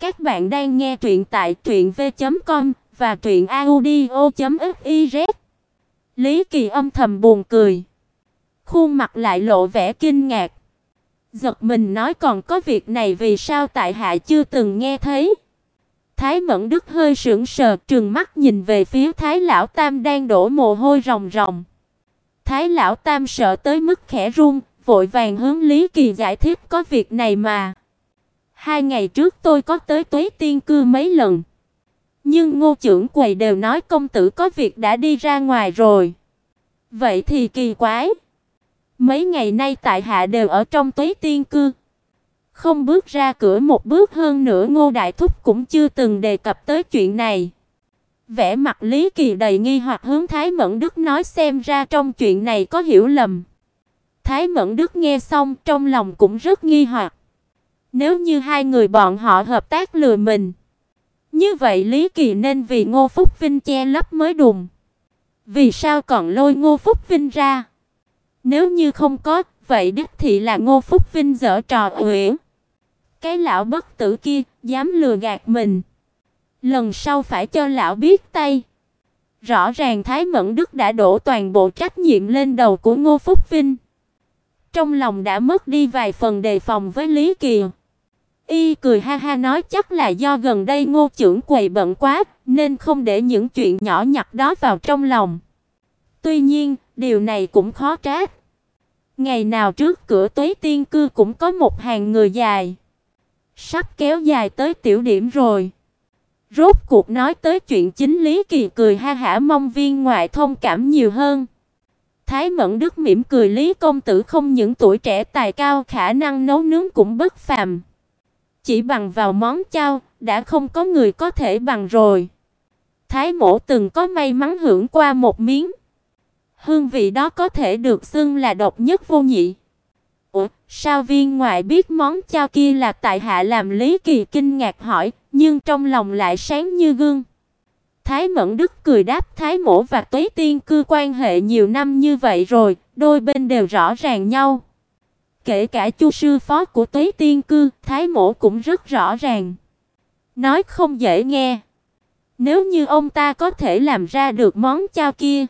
Các bạn đang nghe truyện tại truyệnv.com và truyệnaudio.fiz. Lý Kỳ âm thầm buồn cười, khuôn mặt lại lộ vẻ kinh ngạc. Giật mình nói còn có việc này vì sao tại hạ chưa từng nghe thấy. Thái Mẫn Đức hơi sững sờ, trừng mắt nhìn về phía Thái lão tam đang đổ mồ hôi ròng ròng. Thái lão tam sợ tới mức khẽ run, vội vàng hướng Lý Kỳ giải thích có việc này mà. Hai ngày trước tôi có tới Tuế Tiên cư mấy lần, nhưng Ngô trưởng quầy đều nói công tử có việc đã đi ra ngoài rồi. Vậy thì kỳ quái. Mấy ngày nay tại hạ đều ở trong Tuế Tiên cư, không bước ra cửa một bước hơn nữa Ngô đại thúc cũng chưa từng đề cập tới chuyện này. Vẻ mặt Lý Kỳ đầy nghi hoặc hướng Thái Mẫn Đức nói xem ra trong chuyện này có hiểu lầm. Thái Mẫn Đức nghe xong trong lòng cũng rất nghi hoặc. Nếu như hai người bọn họ hợp tác lừa mình, như vậy Lý Kỳ nên vì Ngô Phúc Vinh che lấp mới đùng. Vì sao còn lôi Ngô Phúc Vinh ra? Nếu như không có, vậy đích thị là Ngô Phúc Vinh giở trò uyển. Cái lão bất tử kia dám lừa gạt mình. Lần sau phải cho lão biết tay. Rõ ràng Thái Mẫn Đức đã đổ toàn bộ trách nhiệm lên đầu của Ngô Phúc Vinh. Trong lòng đã mất đi vài phần đề phòng với Lý Kỳ. Y cười ha ha nói chắc là do gần đây Ngô trưởng quầy bận quá, nên không để những chuyện nhỏ nhặt đó vào trong lòng. Tuy nhiên, điều này cũng khó trách. Ngày nào trước cửa Tuế Tiên cư cũng có một hàng người dài, sắp kéo dài tới tiểu điểm rồi. Rốt cuộc nói tới chuyện chính Lý Kỳ cười ha hả mong viên ngoại thông cảm nhiều hơn. Thái Mẫn Đức mỉm cười Lý công tử không những tuổi trẻ tài cao, khả năng nấu nướng cũng bất phàm. Chỉ bằng vào món chao, đã không có người có thể bằng rồi. Thái Mỗ từng có may mắn hưởng qua một miếng. Hương vị đó có thể được xưng là độc nhất vô nhị. Ủa, sao viên ngoại biết món chao kia là tại hạ làm Lý Kỳ kinh ngạc hỏi, nhưng trong lòng lại sáng như gương. Thái Mẫn Đức cười đáp Thái Mỗ và Tuế Tiên cư quan hệ nhiều năm như vậy rồi, đôi bên đều rõ ràng nhau. Kể cả Chu sư phó của Tuế Tiên cư, Thái Mỗ cũng rất rõ ràng. Nói không dễ nghe. Nếu như ông ta có thể làm ra được món chao kia,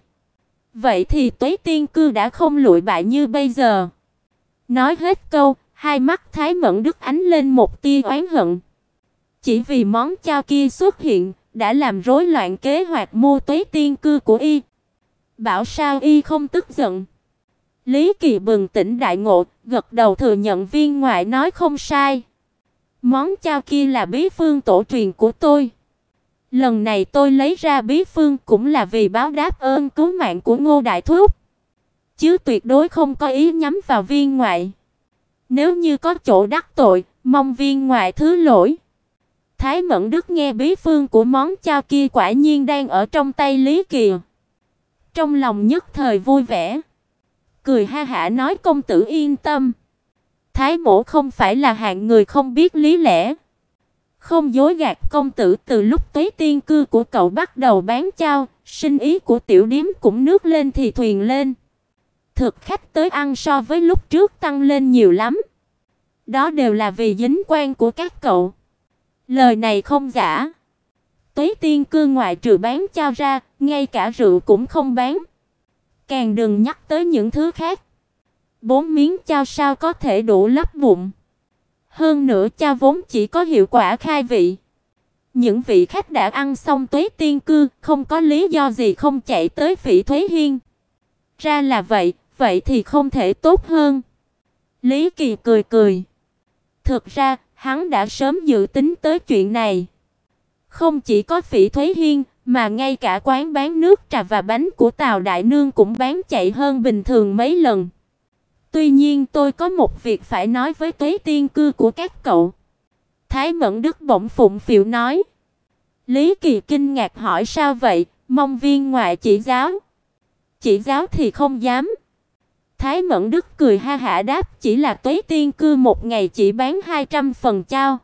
vậy thì Tuế Tiên cư đã không lụi bại như bây giờ. Nói hết câu, hai mắt Thái Mẫn Đức ánh lên một tia oán hận. Chỉ vì món chao kia xuất hiện, đã làm rối loạn kế hoạch mua Tuế Tiên cư của y. Bảo sao y không tức giận? Lý Kỳ bừng tỉnh đại ngộ, gật đầu thừa nhận viên ngoại nói không sai. Món chao kia là bí phương tổ truyền của tôi. Lần này tôi lấy ra bí phương cũng là vì báo đáp ơn cứu mạng của Ngô đại thúc, chứ tuyệt đối không có ý nhắm vào viên ngoại. Nếu như có chỗ đắc tội, mong viên ngoại thứ lỗi. Thái Mẫn Đức nghe bí phương của món chao kia quả nhiên đang ở trong tay Lý Kỳ. Trong lòng nhất thời vui vẻ, cười ha hả nói công tử yên tâm. Thái mỗ không phải là hạng người không biết lý lẽ. Không dối gạt công tử từ lúc Tuế Tiên cư của cậu bắt đầu bán trao, sinh ý của tiểu điếm cũng nước lên thì thuyền lên. Thực khách tới ăn so với lúc trước tăng lên nhiều lắm. Đó đều là vì dính quan của các cậu. Lời này không giả. Tuế Tiên cư ngoại trừ bán trao ra, ngay cả rượu cũng không bán. Càng đừng nhắc tới những thứ khác. Bốn miếng chao sao có thể đủ lấp bụng. Hơn nữa chao vốn chỉ có hiệu quả khai vị. Những vị khách đã ăn xong Tuế Tiên cư, không có lý do gì không chạy tới Phỉ Thúy Hiên. Ra là vậy, vậy thì không thể tốt hơn. Lý Kỳ cười cười. Thực ra, hắn đã sớm dự tính tới chuyện này. Không chỉ có Phỉ Thúy Hiên, mà ngay cả quán bán nước trà và bánh của Tào Đại Nương cũng bán chạy hơn bình thường mấy lần. Tuy nhiên tôi có một việc phải nói với Tuế Tiên cư của các cậu." Thái Mẫn Đức bỗng phụng phịu nói. Lý Kỳ kinh ngạc hỏi sao vậy, mong viên ngoại chỉ giáo. Chỉ giáo thì không dám. Thái Mẫn Đức cười ha hả đáp chỉ là Tuế Tiên cư một ngày chỉ bán 200 phần chao,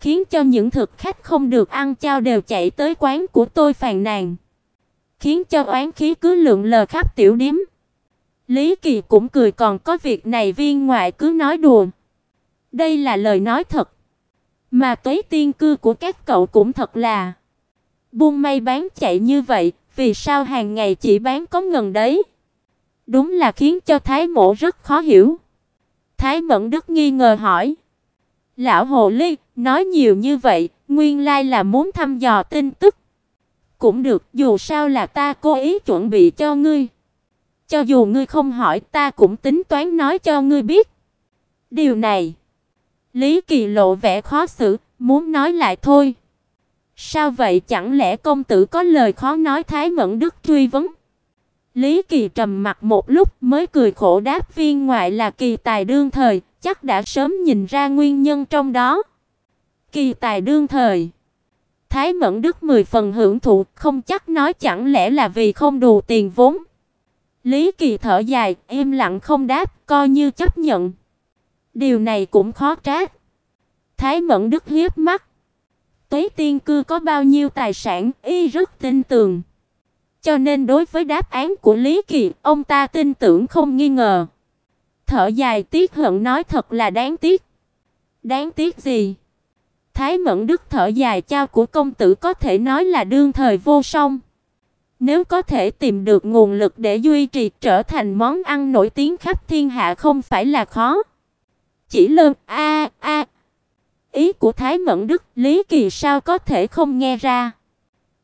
khiến cho những thực khách không được ăn chao đều chạy tới quán của tôi phàn nàn, khiến cho oán khí cứ lượn lờ khắp tiểu điếm. Lý Kỳ cũng cười còn có việc này viên ngoại cứ nói đùa. Đây là lời nói thật. Mà tuế tiên cư của các cậu cũng thật là buôn may bán chạy như vậy, vì sao hàng ngày chỉ bán có ngần đấy? Đúng là khiến cho Thái Mộ rất khó hiểu. Thái Mẫn Đức nghi ngờ hỏi: "Lão hồ ly, nói nhiều như vậy, nguyên lai là muốn thăm dò tin tức." "Cũng được, dù sao là ta cố ý chuẩn bị cho ngươi. Cho dù ngươi không hỏi, ta cũng tính toán nói cho ngươi biết." Điều này, Lý Kỳ lộ vẻ khó xử, muốn nói lại thôi. Sao vậy chẳng lẽ công tử có lời khó nói Thái Mẫn Đức truy vấn? Lý Kỳ trầm mặt một lúc mới cười khổ đáp viên ngoại là kỳ tài đương thời, chắc đã sớm nhìn ra nguyên nhân trong đó. Kỳ tài đương thời. Thái Mẫn Đức mười phần hưởng thụ, không chắc nói chẳng lẽ là vì không đủ tiền vốn. Lý Kỳ thở dài, im lặng không đáp, coi như chấp nhận. Điều này cũng khó trách. Thái Mẫn Đức hiếp mắt. Tuế Tiên cư có bao nhiêu tài sản, y rất tin tưởng. Cho nên đối với đáp án của Lý Kỳ, ông ta tin tưởng không nghi ngờ. Thở dài tiếc hận nói thật là đáng tiếc. Đáng tiếc gì? Thái Mẫn Đức thở dài trao của công tử có thể nói là đương thời vô song. Nếu có thể tìm được nguồn lực để duy trì trở thành món ăn nổi tiếng khắp thiên hạ không phải là khó. Chỉ lơn a a Ý của Thái Mẫn Đức, Lý Kỳ sao có thể không nghe ra?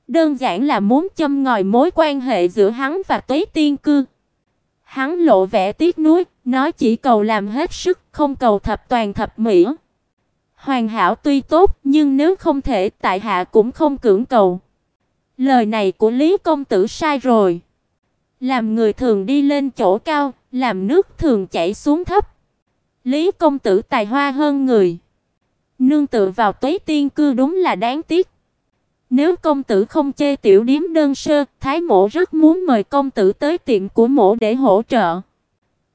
Đơn giản là muốn châm ngòi mối quan hệ giữa hắn và Tuế Tiên Cư. Hắn lộ vẻ tiếc nuối, nói chỉ cầu làm hết sức, không cầu thập toàn thập mỹ. Hoàn hảo tuy tốt, nhưng nếu không thể, tại hạ cũng không cưỡng cầu. Lời này của Lý công tử sai rồi. Làm người thường đi lên chỗ cao, làm nước thường chảy xuống thấp. Lý công tử tài hoa hơn người. Nương tựa vào Tuế Tiên cư đúng là đáng tiếc. Nếu công tử không chê tiểu điếm đơn sơ, Thái mộ rất muốn mời công tử tới tiệm của mộ để hỗ trợ.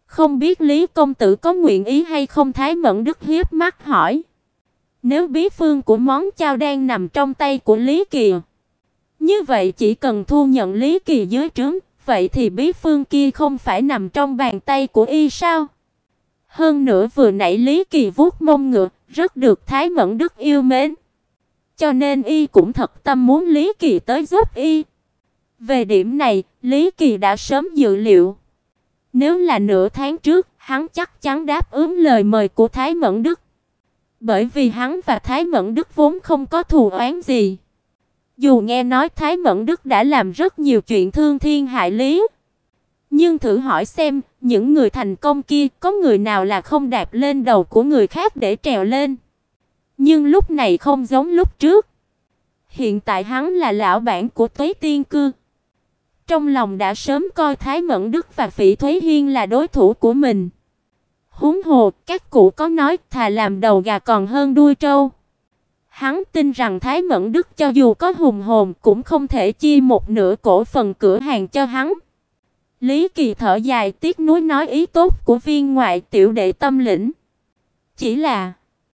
Không biết Lý công tử có nguyện ý hay không Thái Mẫn Đức hiếp mắt hỏi. Nếu bí phương của món chao đang nằm trong tay của Lý Kỳ, như vậy chỉ cần thu nhận Lý Kỳ dưới trướng, vậy thì bí phương kia không phải nằm trong bàn tay của y sao? Hơn nữa vừa nãy Lý Kỳ vuốt mông ngựa, rất được Thái Mẫn Đức yêu mến. Cho nên y cũng thật tâm muốn Lý Kỳ tới giúp y. Về điểm này, Lý Kỳ đã sớm dự liệu. Nếu là nửa tháng trước, hắn chắc chắn đáp ứng lời mời của Thái Mẫn Đức. Bởi vì hắn và Thái Mẫn Đức vốn không có thù oán gì. Dù nghe nói Thái Mẫn Đức đã làm rất nhiều chuyện thương thiên hại lý, nhưng thử hỏi xem, những người thành công kia có người nào là không đạp lên đầu của người khác để trèo lên? Nhưng lúc này không giống lúc trước. Hiện tại hắn là lão bản của Tuế Tiên cư. Trong lòng đã sớm coi Thái Mẫn Đức và Phỉ Thúy Hiên là đối thủ của mình. Huống hồ, các cụ có nói thà làm đầu gà còn hơn đuôi trâu. Hắn tin rằng Thái Mẫn Đức cho dù có hùng hồn cũng không thể chia một nửa cổ phần cửa hàng cho hắn. Lý Kỳ thở dài tiếc nuối nói ý tốt của viên ngoại tiểu đệ tâm lĩnh. Chỉ là